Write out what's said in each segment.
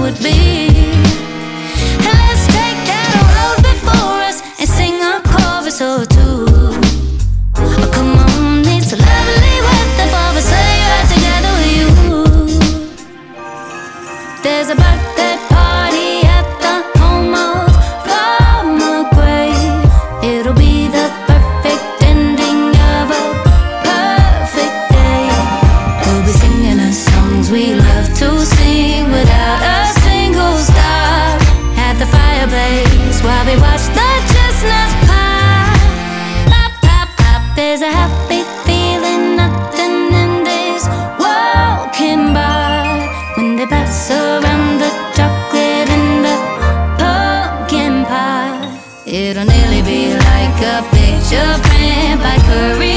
would be. eyes while we watch the chestnuts pop. Pop, pop, pop. There's a happy feeling, nothing in this world can buy. When they pass around the chocolate and the pumpkin pie, it'll nearly be like a picture print by Currier.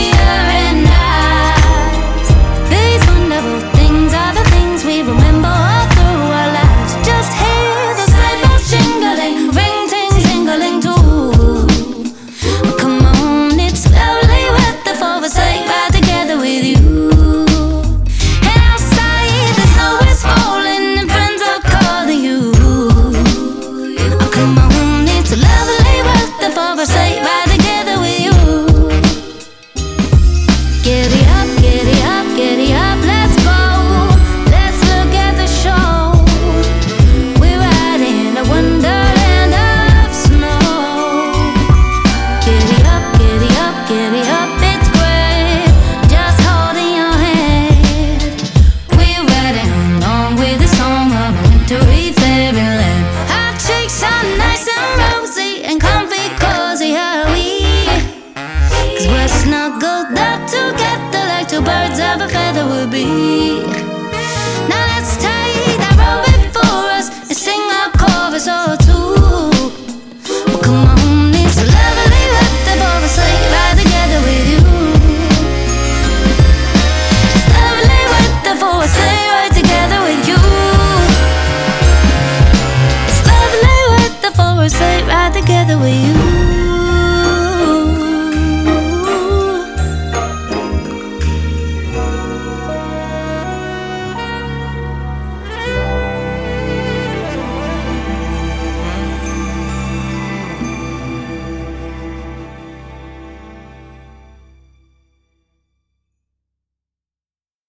there would be